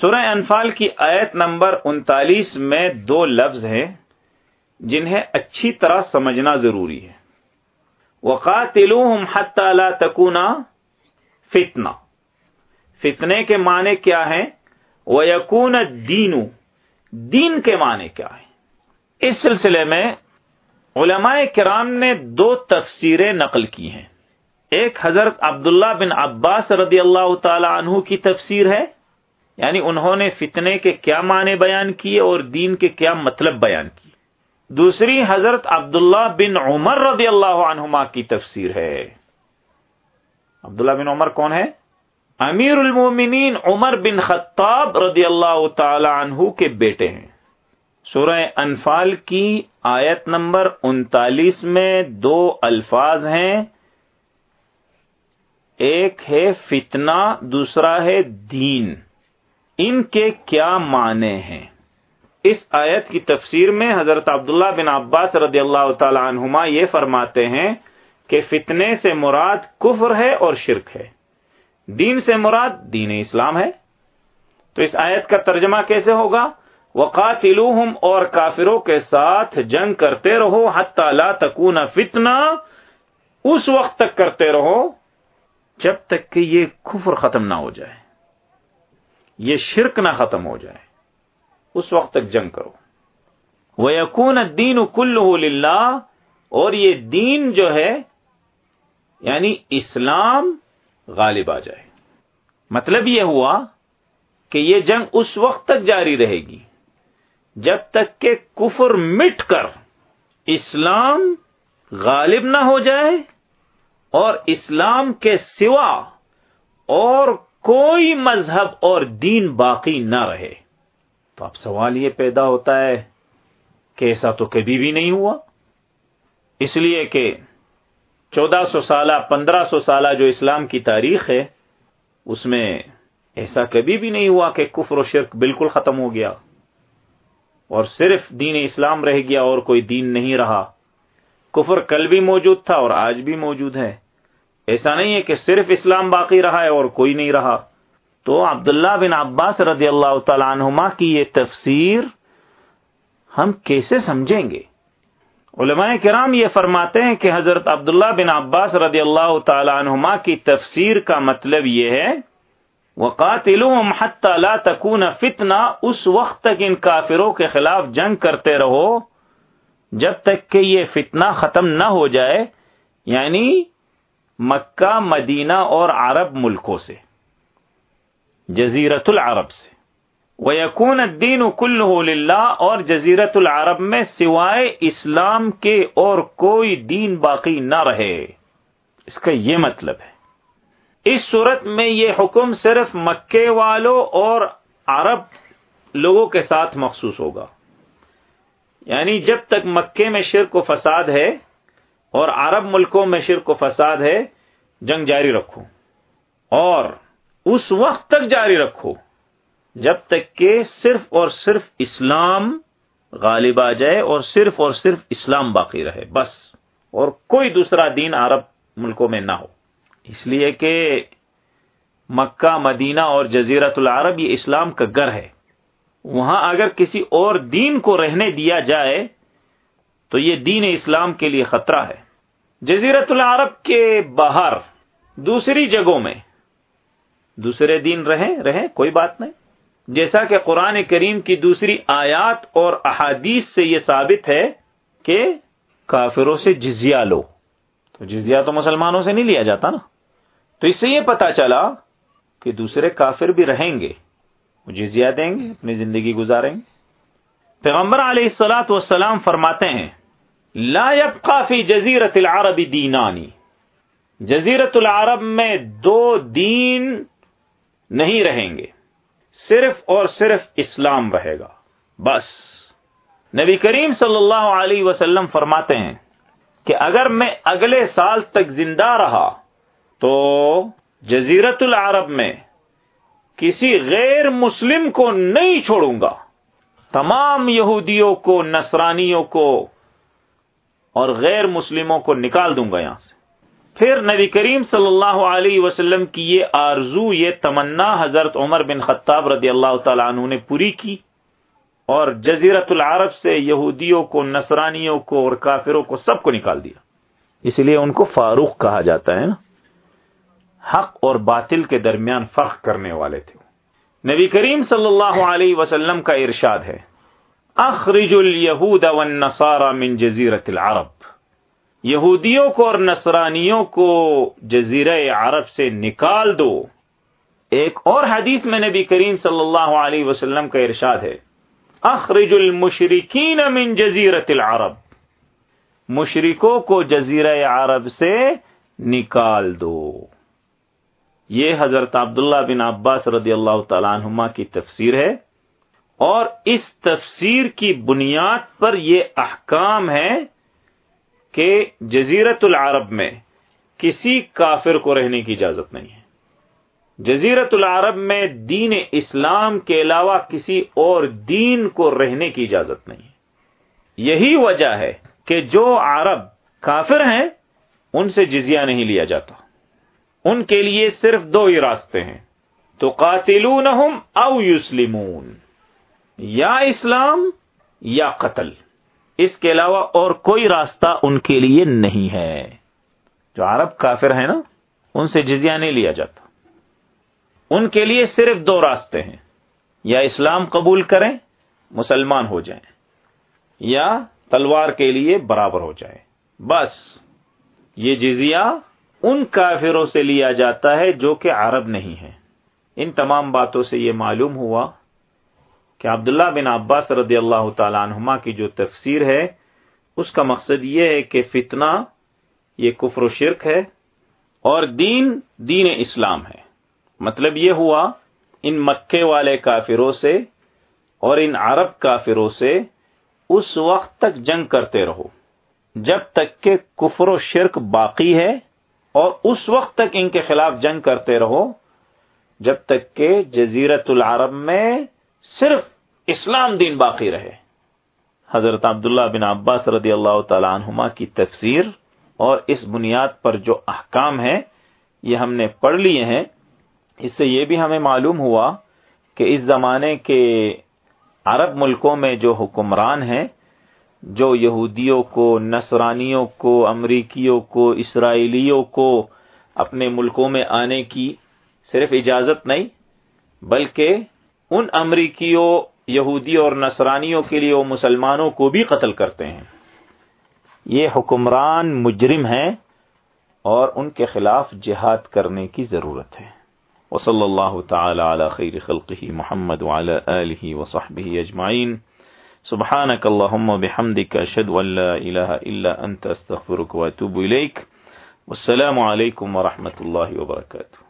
سورہ انفال کی آیت نمبر انتالیس میں دو لفظ ہیں جنہیں اچھی طرح سمجھنا ضروری ہے۔ وقاتلوہم حتی لا تکونا فتنہ فتنے کے معنی کیا ہیں؟ وہ یقون دینو دین کے معنی کیا ہے اس سلسلے میں علماء کرام نے دو تفسیریں نقل کی ہیں۔ ایک حضرت عبداللہ بن عباس رضی اللہ تعالی عنہ کی تفسیر ہے۔ یعنی انہوں نے فتنے کے کیا معنی بیان کیے اور دین کے کیا مطلب بیان کیے۔ دوسری حضرت عبداللہ بن عمر رضی اللہ عنہما کی تفسیر ہے۔ عبداللہ بن عمر کون ہے؟ امیر المومنین عمر بن خطاب رضی اللہ تعالی عنہ کے بیٹے ہیں۔ سورہ انفال کی آیت نمبر انتالیس میں دو الفاظ ہیں۔ ایک ہے فتنہ، دوسرا ہے دین۔ ان کے کیا معنی ہیں؟ اس آیت کی تفسیر میں حضرت عبداللہ بن عباس رضی اللہ تعالی عنہما یہ فرماتے ہیں کہ فتنے سے مراد کفر ہے اور شرک ہے۔ دین سے مراد دین اسلام ہے۔ تو اس آیت کا ترجمہ کیسے ہوگا؟ وقاتلوہم اور کافروں کے ساتھ جنگ کرتے رہو حتی لا تکون فتنہ۔ اس وقت تک کرتے رہو جب تک کہ یہ کفر ختم نہ ہو جائے۔ یہ شرک نہ ختم ہو جائے۔ اس وقت تک جنگ کرو۔ وہ یقون دین کل اور یہ دین جو ہے یعنی اسلام غالب آ جائے۔ مطلب یہ ہوا کہ یہ جنگ اس وقت تک جاری رہے گی، جب تک کہ کفر مٹ کر اسلام غالب نہ ہو جائے اور اسلام کے سوا اور کوئی مذہب اور دین باقی نہ رہے۔ تو اب سوال یہ پیدا ہوتا ہے کہ ایسا تو کبھی بھی نہیں ہوا۔ اس لیے کہ چودہ سو سالہ، پندرہ سو سالہ جو اسلام کی تاریخ ہے، اس میں ایسا کبھی بھی نہیں ہوا کہ کفر و شرک بالکل ختم ہو گیا۔ اور صرف دین اسلام رہ گیا اور کوئی دین نہیں رہا۔ کفر کل بھی موجود تھا اور آج بھی موجود ہے۔ ایسا نہیں ہے کہ صرف اسلام باقی رہا ہے اور کوئی نہیں رہا۔ تو عبداللہ بن عباس رضی اللہ تعالیٰ عنہما کی یہ تفسیر ہم کیسے سمجھیں گے؟ علماء کرام یہ فرماتے ہیں کہ حضرت عبداللہ بن عباس رضی اللہ تعالی عنہما کی تفسیر کا مطلب یہ ہے وقاتلوہم حتی لا تکون فتنہ اس وقت تک ان کافروں کے خلاف جنگ کرتے رہو، جب تک کہ یہ فتنہ ختم نہ ہو جائے یعنی مکہ، مدینہ اور عرب ملکوں سے جزیرت العرب سے۔ وہ یقون دین کل اور جزیرت العرب میں سوائے اسلام کے اور کوئی دین باقی نہ رہے۔ اس کا یہ مطلب ہے۔ اس صورت میں یہ حکم صرف مکے والوں اور عرب لوگوں کے ساتھ مخصوص ہوگا۔ یعنی جب تک مکے میں شرک و فساد ہے اور عرب ملکوں میں شرک و فساد ہے، جنگ جاری رکھو۔ اور اس وقت تک جاری رکھو جب تک کہ صرف اور صرف اسلام غالب آ جائے اور صرف اور صرف اسلام باقی رہے۔ بس۔ اور کوئی دوسرا دین عرب ملکوں میں نہ ہو۔ اس لیے کہ مکہ، مدینہ اور جزیرت العرب یہ اسلام کا گھر ہے۔ وہاں اگر کسی اور دین کو رہنے دیا جائے تو یہ دین اسلام کے لیے خطرہ ہے۔ جزیرت العرب کے باہر، دوسری جگہوں میں دوسرے دین رہیں رہیں، کوئی بات نہیں۔ جیسا کہ قرآن کریم کی دوسری آیات اور احادیث سے یہ ثابت ہے کہ کافروں سے جزیہ لو۔ تو جزیہ تو مسلمانوں سے نہیں لیا جاتا نا۔ تو اس سے یہ پتا چلا کہ دوسرے کافر بھی رہیں گے۔ وہ جزیہ دیں گے، اپنی زندگی گزاریں گے۔ پیغمبر علیہ السلاۃ والسلام فرماتے ہیں لا فی جزیرت العرب دینانی جزیرت العرب میں دو دین نہیں رہیں گے. صرف اور صرف اسلام رہے گا. بس. نبی کریم صلی اللہ علیہ وسلم فرماتے ہیں کہ اگر میں اگلے سال تک زندہ رہا تو جزیرت العرب میں کسی غیر مسلم کو نہیں چھوڑوں گا. تمام یہودیوں کو، نصرانیوں کو اور غیر مسلموں کو نکال دوں گا یہاں سے۔ پھر نبی کریم صلی اللہ علیہ وسلم کی یہ آرزو، یہ تمنا حضرت عمر بن خطاب رضی اللہ تعالیٰ عنہ نے پوری کی اور جزیرت العرب سے یہودیوں کو، نصرانیوں کو اور کافروں کو سب کو نکال دیا۔ اس لیے ان کو فاروق کہا جاتا ہے نا۔ حق اور باطل کے درمیان فرق کرنے والے تھے۔ نبی کریم صلی اللہ علیہ وسلم کا ارشاد ہے۔ اخرج اليہود والنصارى من جزیرت العرب. یہودیوں کو اور نصرانیوں کو جزیرہ عرب سے نکال دو. ایک اور حدیث میں نبی کریم صلی اللہ علیہ وسلم کا ارشاد ہے. اخرج المشرکین من جزیرت العرب. مشرکوں کو جزیرہ عرب سے نکال دو. یہ حضرت عبداللہ بن عباس رضی اللہ تعالیٰ عنہما کی تفسیر ہے. اور اس تفسیر کی بنیاد پر یہ احکام ہے کہ جزیرت العرب میں کسی کافر کو رہنے کی اجازت نہیں ہے۔ جزیرت العرب میں دین اسلام کے علاوہ کسی اور دین کو رہنے کی اجازت نہیں ہے۔ یہی وجہ ہے کہ جو عرب کافر ہیں، ان سے جزیہ نہیں لیا جاتا۔ ان کے لیے صرف دو ہی راستے ہیں۔ تو قاتلون او یسلمون۔ یا اسلام یا قتل۔ اس کے علاوہ اور کوئی راستہ ان کے لیے نہیں ہے۔ جو عرب کافر ہیں نا، ان سے جزیہ نہیں لیا جاتا۔ ان کے لیے صرف دو راستے ہیں۔ یا اسلام قبول کریں، مسلمان ہو جائیں، یا تلوار کے لیے برابر ہو جائے بس، یہ جزیہ ان کافروں سے لیا جاتا ہے جو کہ عرب نہیں ہے ان تمام باتوں سے یہ معلوم ہوا کہ عبداللہ بن عباس رضی اللہ تعالی عنہما کی جو تفسیر ہے، اس کا مقصد یہ ہے کہ فتنہ، یہ کفر و شرک ہے اور دین دین اسلام ہے۔ مطلب یہ ہوا، ان مکے والے کافروں سے اور ان عرب کافروں سے اس وقت تک جنگ کرتے رہو، جب تک کہ کفر و شرک باقی ہے اور اس وقت تک ان کے خلاف جنگ کرتے رہو، جب تک کہ جزیرت العرب میں صرف اسلام دین باقی رہے۔ حضرت عبداللہ بن عباس رضی اللہ تعالی عنہما کی تفسیر اور اس بنیاد پر جو احکام ہیں، یہ ہم نے پڑھ لیے ہیں۔ اس سے یہ بھی ہمیں معلوم ہوا کہ اس زمانے کے عرب ملکوں میں جو حکمران ہیں، جو یہودیوں کو، نصرانیوں کو، امریکیوں کو، اسرائیلیوں کو اپنے ملکوں میں آنے کی صرف اجازت نہیں، بلکہ ان امریکیوں، یہودیوں اور نصرانیوں کے لیے وہ مسلمانوں کو بھی قتل کرتے ہیں۔ یہ حکمران مجرم ہیں اور ان کے خلاف جہاد کرنے کی ضرورت ہے۔ وصلى الله تعالى على خير خلقه محمد وعلى آله وصحبه أجمعين سبحانك اللهم بحمدك أشهد أن لا إله إلا أنت أستغفرك وأتوب والسلام عليكم ورحمة الله وبركاته